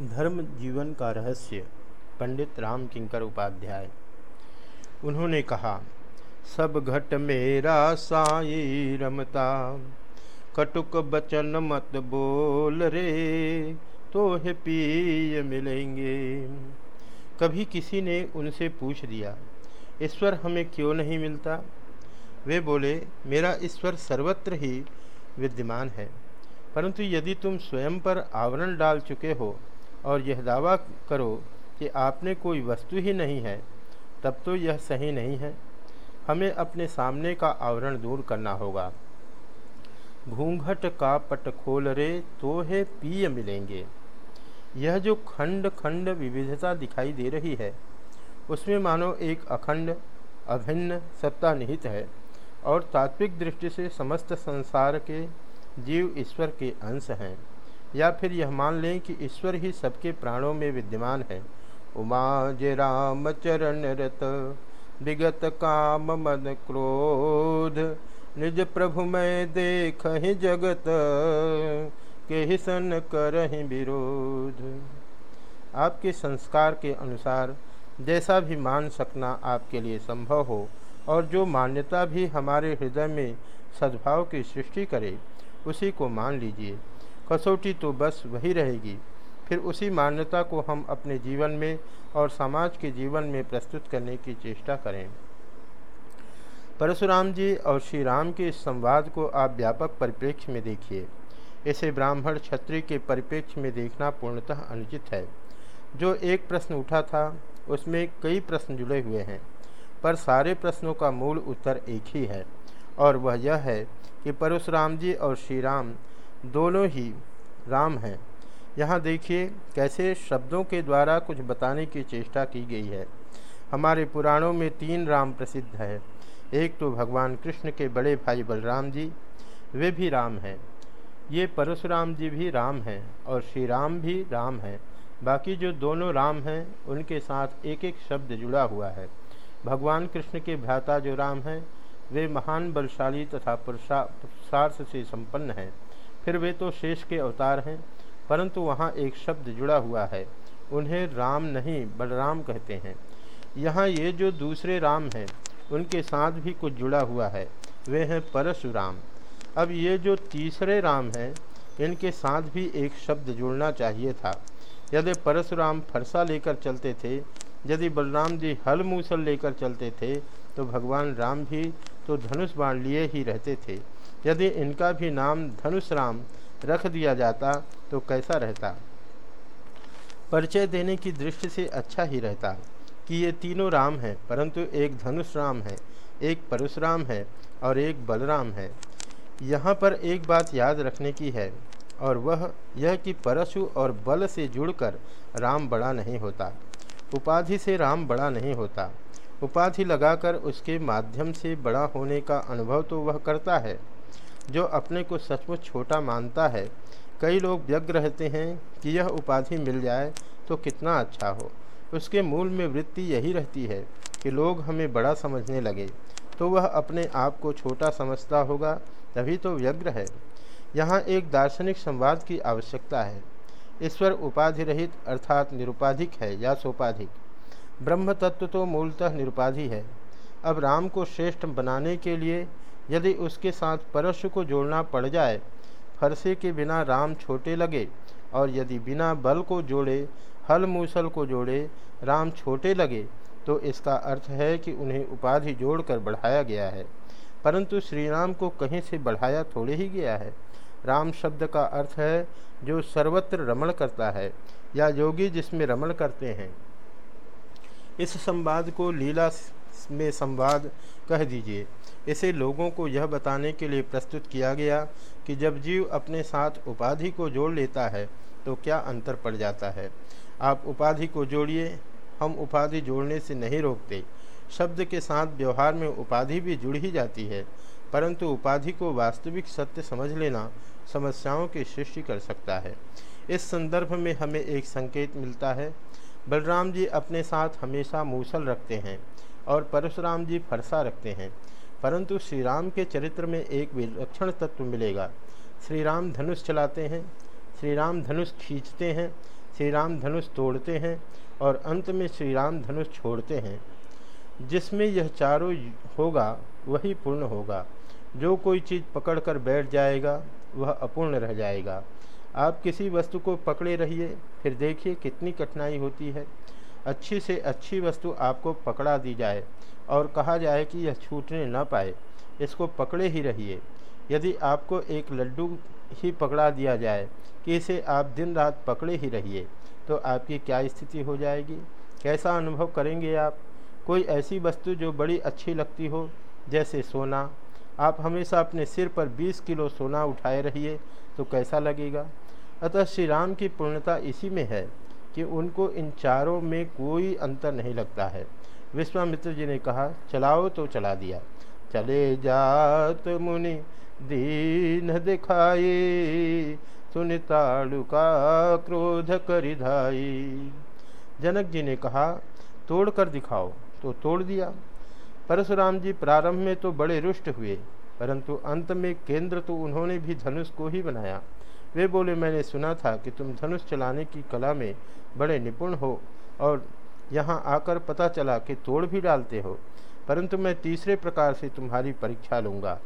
धर्म जीवन का रहस्य, पंडित राम किंकर उपाध्याय। उन्होंने कहा, सब घट मेरा साई रमता, कटुक बचन मत बोल रे तो है पीय मिलेंगे। कभी किसी ने उनसे पूछ दिया, ईश्वर हमें क्यों नहीं मिलता? वे बोले, मेरा ईश्वर सर्वत्र ही विद्यमान है, परंतु यदि तुम स्वयं पर आवरण डाल चुके हो और यह दावा करो कि आपने कोई वस्तु ही नहीं है, तब तो यह सही नहीं है। हमें अपने सामने का आवरण दूर करना होगा। घूंघट का पट खोल रे तो है पीय मिलेंगे। यह जो खंड खंड विविधता दिखाई दे रही है, उसमें मानो एक अखंड, अभिन्न सत्ता निहित है और तात्विक दृष्टि से समस्त संसार के जीव ईश्वर के अंश हैं। या फिर यह मान लें कि ईश्वर ही सबके प्राणों में विद्यमान है। उमा जे राम चरण रत, विगत काम मन क्रोध, निज प्रभु मैं देख ही जगत, के ही सन कर विरोध। आपके संस्कार के अनुसार जैसा भी मान सकना आपके लिए संभव हो, और जो मान्यता भी हमारे हृदय में सद्भाव की सृष्टि करे, उसी को मान लीजिए। कसौटी तो बस वही रहेगी। फिर उसी मान्यता को हम अपने जीवन में और समाज के जीवन में प्रस्तुत करने की चेष्टा करें। परशुराम जी और श्री राम के इस संवाद को आप व्यापक परिप्रेक्ष्य में देखिए। इसे ब्राह्मण क्षत्रिय के परिप्रेक्ष्य में देखना पूर्णतः अनुचित है। जो एक प्रश्न उठा था, उसमें कई प्रश्न जुड़े हुए हैं, पर सारे प्रश्नों का मूल उत्तर एक ही है, और वह यह है कि परशुराम जी और श्री राम दोनों ही राम हैं। यहाँ देखिए कैसे शब्दों के द्वारा कुछ बताने की चेष्टा की गई है। हमारे पुराणों में तीन राम प्रसिद्ध है। एक तो भगवान कृष्ण के बड़े भाई बलराम जी, वे भी राम हैं। ये परशुराम जी भी राम हैं और श्री राम भी राम हैं। बाकी जो दोनों राम हैं, उनके साथ एक एक शब्द जुड़ा हुआ है। भगवान कृष्ण के भ्राता जो राम हैं, वे महान बलशाली तथा पुरुषार्थ से संपन्न हैं। फिर वे तो शेष के अवतार हैं, परंतु वहाँ एक शब्द जुड़ा हुआ है, उन्हें राम नहीं, बलराम कहते हैं। यहाँ ये जो दूसरे राम हैं, उनके साथ भी कुछ जुड़ा हुआ है, वे हैं परशुराम। अब ये जो तीसरे राम हैं, इनके साथ भी एक शब्द जुड़ना चाहिए था। यदि परशुराम फरसा लेकर चलते थे, यदि बलराम जी हल मूसल लेकर चलते थे तो भगवान राम भी तो धनुष बाण लिए ही रहते थे। यदि इनका भी नाम धनुष राम रख दिया जाता तो कैसा रहता? परिचय देने की दृष्टि से अच्छा ही रहता कि ये तीनों राम हैं, परंतु एक धनुष राम है, एक परशुराम है और एक बलराम है। यहाँ पर एक बात याद रखने की है, और वह यह कि परशु और बल से जुड़कर राम बड़ा नहीं होता। उपाधि से राम बड़ा नहीं होता। उपाधि लगाकर उसके माध्यम से बड़ा होने का अनुभव तो वह करता है। जो अपने को सचमुच छोटा मानता है। कई लोग व्यग्र रहते हैं कि यह उपाधि मिल जाए तो कितना अच्छा हो। उसके मूल में वृत्ति यही रहती है कि लोग हमें बड़ा समझने लगे तो वह अपने आप को छोटा समझता होगा, तभी तो व्यग्र है। यहाँ एक दार्शनिक संवाद की आवश्यकता है। ईश्वर उपाधि रहित अर्थात निरुपाधिक है या सोपाधिक? ब्रह्म तत्व तो मूलतः निरुपाधि है। अब राम को श्रेष्ठ बनाने के लिए यदि उसके साथ परशु को जोड़ना पड़ जाए, फरसे के बिना राम छोटे लगे, और यदि बिना बल को जोड़े हल मूसल को जोड़े, राम छोटे लगे तो इसका अर्थ है कि उन्हें उपाधि जोड़कर बढ़ाया गया है। परंतु श्री राम को कहीं से बढ़ाया थोड़े ही गया है। राम शब्द का अर्थ है, जो सर्वत्र रमण करता है, या योगी जिसमें रमण करते हैं। इस संवाद को लीला में संवाद कह दीजिए। इसे लोगों को यह बताने के लिए प्रस्तुत किया गया कि जब जीव अपने साथ उपाधि को जोड़ लेता है तो क्या अंतर पड़ जाता है? आप उपाधि को जोड़िए, हम उपाधि जोड़ने से नहीं रोकते। शब्द के साथ व्यवहार में उपाधि भी जुड़ ही जाती है, परंतु उपाधि को वास्तविक सत्य समझ लेना समस्याओं की सृष्टि कर सकता है। इस संदर्भ में हमें एक संकेत मिलता है, बलराम जी अपने साथ हमेशा मूसल रखते हैं और परशुराम जी फरसा रखते हैं। परंतु श्री राम के चरित्र में एक विलक्षण तत्व मिलेगा। श्री राम धनुष चलाते हैं श्री राम धनुष खींचते हैं श्री राम धनुष तोड़ते हैं और अंत में श्री राम धनुष छोड़ते हैं। जिसमें यह चारों होगा, वही पूर्ण होगा। जो कोई चीज़ पकड़कर बैठ जाएगा, वह अपूर्ण रह जाएगा। आप किसी वस्तु को पकड़े रहिए, फिर देखिए कितनी कठिनाई होती है। अच्छी से अच्छी वस्तु आपको पकड़ा दी जाए। और कहा जाए कि यह छूटने न पाए, इसको पकड़े ही रहिए। यदि आपको एक लड्डू ही पकड़ा दिया जाए, कि इसे आप दिन रात पकड़े ही रहिए तो आपकी क्या स्थिति हो जाएगी? कैसा अनुभव करेंगे आप? कोई ऐसी वस्तु जो बड़ी अच्छी लगती हो, जैसे सोना। आप हमेशा अपने सिर पर 20 किलो सोना उठाए रहिए तो कैसा लगेगा? अतः श्री राम की पूर्णता इसी में है। कि उनको इन चारों में कोई अंतर नहीं लगता है। विश्वामित्र जी ने कहा, चलाओ तो चला दिया। चले जात मुनि, दीन दिखाई सुनिताड़ु का क्रोध करिधाई जनक जी ने कहा तोड़ कर दिखाओ। तो तोड़ दिया। परशुराम जी प्रारंभ में तो बड़े रुष्ट हुए, परंतु अंत में केंद्र तो उन्होंने भी धनुष को ही बनाया। वे बोले, मैंने सुना था कि तुम धनुष चलाने की कला में बड़े निपुण हो और यहाँ आकर पता चला कि तोड़ भी डालते हो। परंतु मैं तीसरे प्रकार से तुम्हारी परीक्षा लूँगा।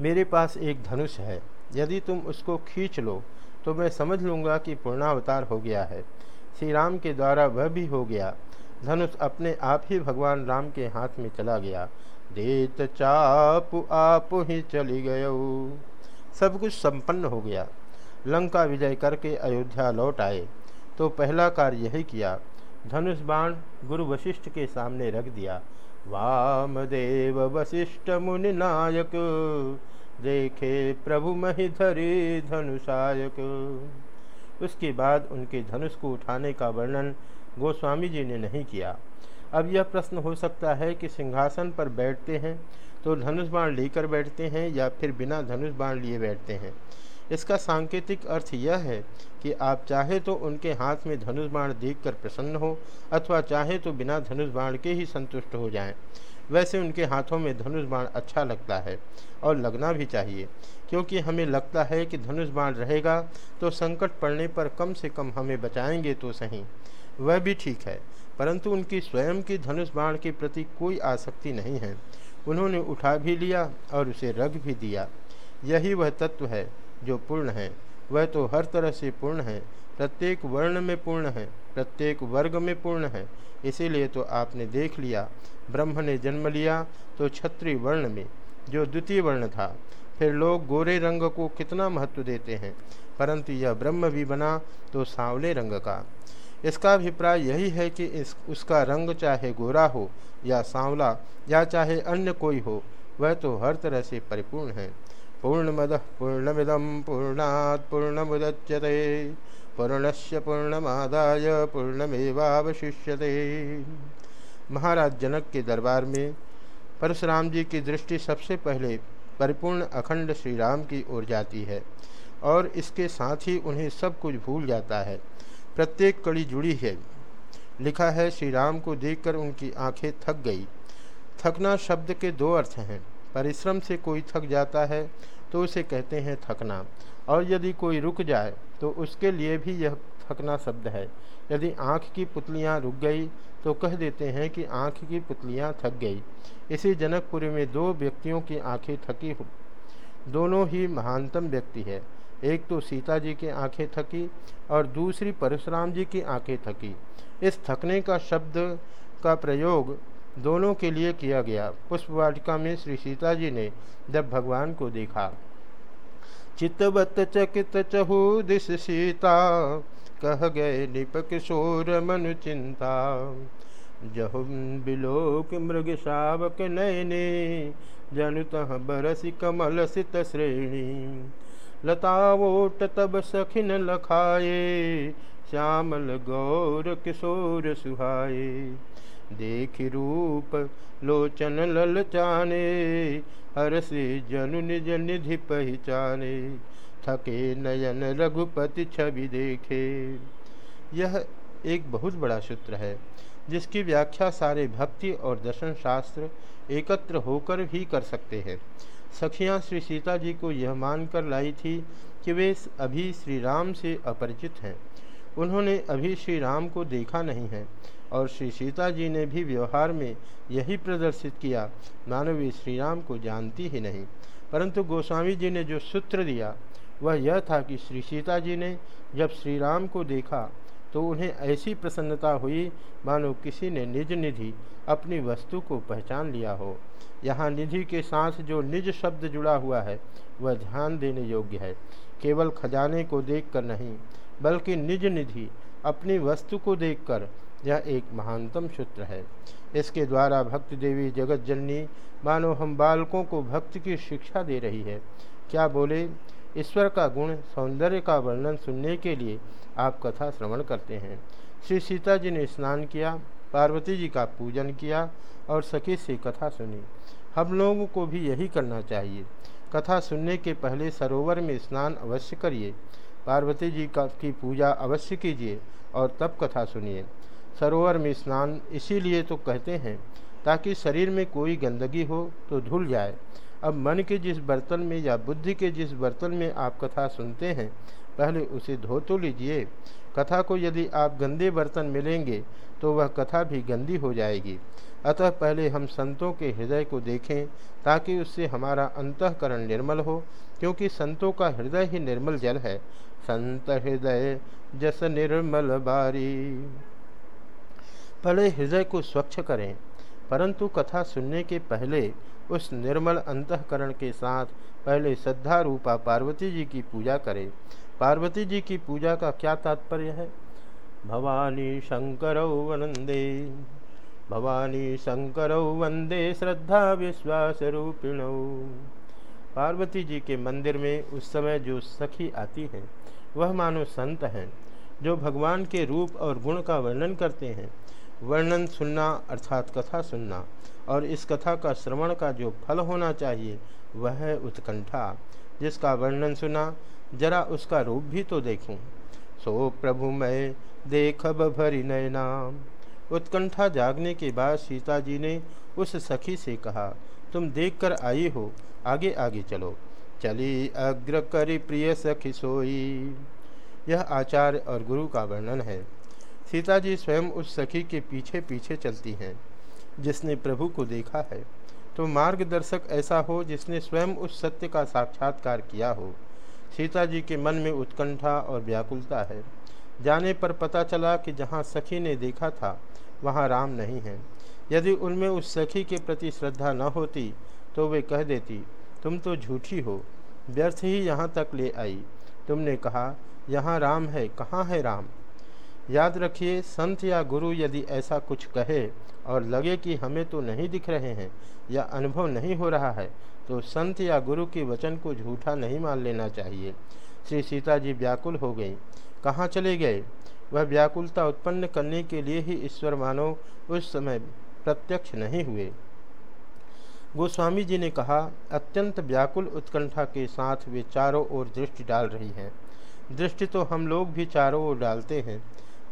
मेरे पास एक धनुष है। यदि तुम उसको खींच लो तो मैं समझ लूँगा कि पूर्णावतार हो गया है। श्री राम के द्वारा वह भी हो गया। धनुष अपने आप ही भगवान राम के हाथ में चला गया। देत चाप आप ही चली गय। सब कुछ संपन्न हो गया। लंका विजय करके अयोध्या लौट आए। तो पहला कार्य यही किया। धनुष बाण गुरु वशिष्ठ के सामने रख दिया। वामदेव वशिष्ठ मुनि नायक, देखे प्रभु महिधरी धनुषायक। उसके बाद उनके धनुष को उठाने का वर्णन गोस्वामी जी ने नहीं किया। अब यह प्रश्न हो सकता है कि सिंहासन पर बैठते हैं तो धनुष बाण लेकर बैठते हैं या फिर बिना धनुष बाण लिए बैठते हैं? इसका सांकेतिक अर्थ यह है कि आप चाहे तो उनके हाथ में धनुष बाण देखकर प्रसन्न हो अथवा चाहे तो बिना धनुष बाण के ही संतुष्ट हो जाएँ। वैसे उनके हाथों में धनुष बाण अच्छा लगता है और लगना भी चाहिए। क्योंकि हमें लगता है कि धनुष बाण रहेगा तो संकट पड़ने पर कम से कम हमें बचाएँगे तो सही। वह भी ठीक है। परंतु उनकी स्वयं की धनुष बाण के प्रति कोई आसक्ति नहीं है। उन्होंने उठा भी लिया और उसे रख भी दिया। यही वह तत्व है जो पूर्ण है। वह तो हर तरह से पूर्ण है। प्रत्येक वर्ण में पूर्ण है। प्रत्येक वर्ग में पूर्ण है। इसीलिए तो आपने देख लिया। ब्रह्म ने जन्म लिया तो क्षत्रिय वर्ण में, जो द्वितीय वर्ण था। फिर लोग गोरे रंग को कितना महत्व देते हैं। परंतु यह ब्रह्म भी बना तो सांवले रंग का। इसका अभिप्राय यही है कि इस, उसका रंग चाहे गोरा हो या सांवला या चाहे अन्य कोई हो, वह तो हर तरह से परिपूर्ण है। पूर्णमद पूर्णमिदम पूर्णात् पूर्णमुदच्यते। पूर्णस्य पूर्णमादाय, पूर्णमेवावशिष्यते। महाराज जनक के दरबार में परशुराम जी की दृष्टि सबसे पहले परिपूर्ण अखंड श्री राम की ओर जाती है और इसके साथ ही उन्हें सब कुछ भूल जाता है। प्रत्येक कड़ी जुड़ी है। लिखा है, श्री राम को देखकर उनकी आँखें थक गई। थकना शब्द के दो अर्थ हैं। परिश्रम से कोई थक जाता है तो उसे कहते हैं थकना। और यदि कोई रुक जाए तो उसके लिए भी यह थकना शब्द है। यदि आँख की पुतलियाँ रुक गई तो कह देते हैं कि आँख की पुतलियाँ थक गई। इसी जनकपुरी में दो व्यक्तियों की आँखें थकी दोनों ही महानतम व्यक्ति है। एक तो सीता जी की आँखें थकी और दूसरी परशुराम जी की आँखें थकी। इस थकने का शब्द का प्रयोग दोनों के लिए किया गया। पुष्पवाटिका में श्री सीता जी ने जब भगवान को देखा चितवत चकित चहु दिश सीता, कह गए निप किशोर मनु चिंता। जहु बिलोक मृग शावक नयने, जनुत बरस कमल सित श्रेणी। लतावोट तब सखिन लखाए, श्यामल गौर किशोर सुहाए। देख रूप लोचन ललचाने हर से जनु निज निधि पहचाने। थके नयन रघुपति छवि देखे। यह एक बहुत बड़ा सूत्र है, जिसकी व्याख्या सारे भक्ति और दर्शन शास्त्र एकत्र होकर भी कर सकते हैं। सखियाँ श्री सीता जी को यह मानकर लाई थी कि वे अभी श्री राम से अपरिचित हैं। उन्होंने अभी श्री राम को देखा नहीं है और श्री सीता जी ने भी व्यवहार में यही प्रदर्शित किया। मानो वे श्री राम को जानती ही नहीं। परंतु गोस्वामी जी ने जो सूत्र दिया, वह यह था कि श्री सीता जी ने जब श्री राम को देखा तो उन्हें ऐसी प्रसन्नता हुई, मानो किसी ने निज निधि अपनी वस्तु को पहचान लिया हो। यहाँ निधि के साथ जो निज शब्द जुड़ा हुआ है, वह ध्यान देने योग्य है। केवल खजाने को देखकर नहीं, बल्कि निज निधि अपनी वस्तु को देखकर यह एक महानतम सूत्र है। इसके द्वारा भक्त देवी जगत जननी मानो हम बालकों को भक्त की शिक्षा दे रही है। क्या बोले? ईश्वर का गुण, सौंदर्य का वर्णन सुनने के लिए आप कथा श्रवण करते हैं। श्री सीता जी ने स्नान किया, पार्वती जी का पूजन किया और सखी से कथा सुनी। हम लोगों को भी यही करना चाहिए। कथा सुनने के पहले सरोवर में स्नान अवश्य करिए। पार्वती जी का की पूजा अवश्य कीजिए और तब कथा सुनिए। सरोवर में स्नान इसीलिए तो कहते हैं ताकि शरीर में कोई गंदगी हो तो धुल जाए। अब मन के जिस बर्तन में या बुद्धि के जिस बर्तन में आप कथा सुनते हैं, पहले उसे धो तो लीजिए। कथा को यदि आप गंदे बर्तन मिलेंगे तो वह कथा भी गंदी हो जाएगी। अतः पहले हम संतों के हृदय को देखें, ताकि उससे हमारा अंतकरण निर्मल हो, क्योंकि संतों का हृदय ही निर्मल जल है। संत हृदय जस निर्मल बारी। पहले हृदय को स्वच्छ करें परंतु कथा सुनने के पहले उस निर्मल अंतकरण के साथ पहले श्रद्धा रूपा पार्वती जी की पूजा करें। पार्वती जी की पूजा का क्या तात्पर्य है? भवानी शंकर वंदे भवानी शंकर वंदे श्रद्धा विश्वास रूपिण। पार्वती जी के मंदिर में उस समय जो सखी आती है, वह मानो संत हैं, जो भगवान के रूप और गुण का वर्णन करते हैं। वर्णन सुनना अर्थात कथा सुनना और इस कथा का श्रवण का जो फल होना चाहिए, वह है उत्कंठा, जिसका वर्णन सुना, जरा उसका रूप भी तो देखूँ। सो प्रभु मैं देखब भरी नाम उत्कंठा जागने के बाद सीता जी ने उस सखी से कहा, तुम देखकर आई हो, आगे आगे चलो। चली अग्र करी प्रिय सखी सोई। यह आचार्य और गुरु का वर्णन है। सीता जी स्वयं उस सखी के पीछे पीछे चलती हैं। जिसने प्रभु को देखा है तो मार्गदर्शक ऐसा हो जिसने स्वयं उस सत्य का साक्षात्कार किया हो। सीता जी के मन में उत्कंठा और व्याकुलता है। जाने पर पता चला कि जहाँ सखी ने देखा था, वहाँ राम नहीं है। यदि उनमें उस सखी के प्रति श्रद्धा न होती तो वे कह देती, तुम तो झूठी हो, व्यर्थ ही यहाँ तक ले आई। तुमने कहा, यहाँ राम है, कहाँ है राम? याद रखिए, संत या गुरु यदि ऐसा कुछ कहे और लगे कि हमें तो नहीं दिख रहे हैं या अनुभव नहीं हो रहा है तो संत या गुरु के वचन को झूठा नहीं मान लेना चाहिए। श्री सीता जी व्याकुल हो गई कहाँ चले गए? वह व्याकुलता उत्पन्न करने के लिए ही ईश्वर मानो उस समय प्रत्यक्ष नहीं हुए। गोस्वामी जी ने कहा, अत्यंत व्याकुल उत्कंठा के साथ वे चारों ओर दृष्टि डाल रही हैं। दृष्टि तो हम लोग भी चारों ओर डालते हैं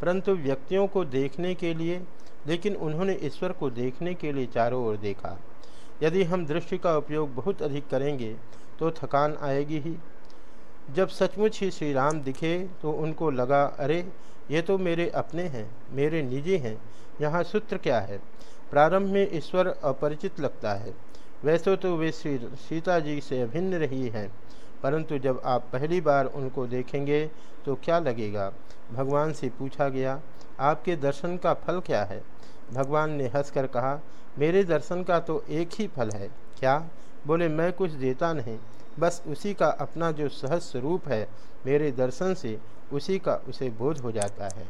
परंतु व्यक्तियों को देखने के लिए, लेकिन उन्होंने ईश्वर को देखने के लिए चारों ओर देखा। यदि हम दृष्टि का उपयोग बहुत अधिक करेंगे तो थकान आएगी ही। जब सचमुच ही श्री राम दिखे तो उनको लगा, अरे, ये तो मेरे अपने हैं, मेरे निजी हैं, यहाँ सूत्र क्या है? प्रारंभ में ईश्वर अपरिचित लगता है। वैसे तो वे श्री, सीता जी से अभिन्न रही हैं। परंतु जब आप पहली बार उनको देखेंगे तो क्या लगेगा? भगवान से पूछा गया, आपके दर्शन का फल क्या है? भगवान ने हंसकर कहा, मेरे दर्शन का तो एक ही फल है। क्या? बोले, मैं कुछ देता नहीं। बस उसी का अपना जो सहज स्वरूप है, मेरे दर्शन से उसी का उसे बोध हो जाता है।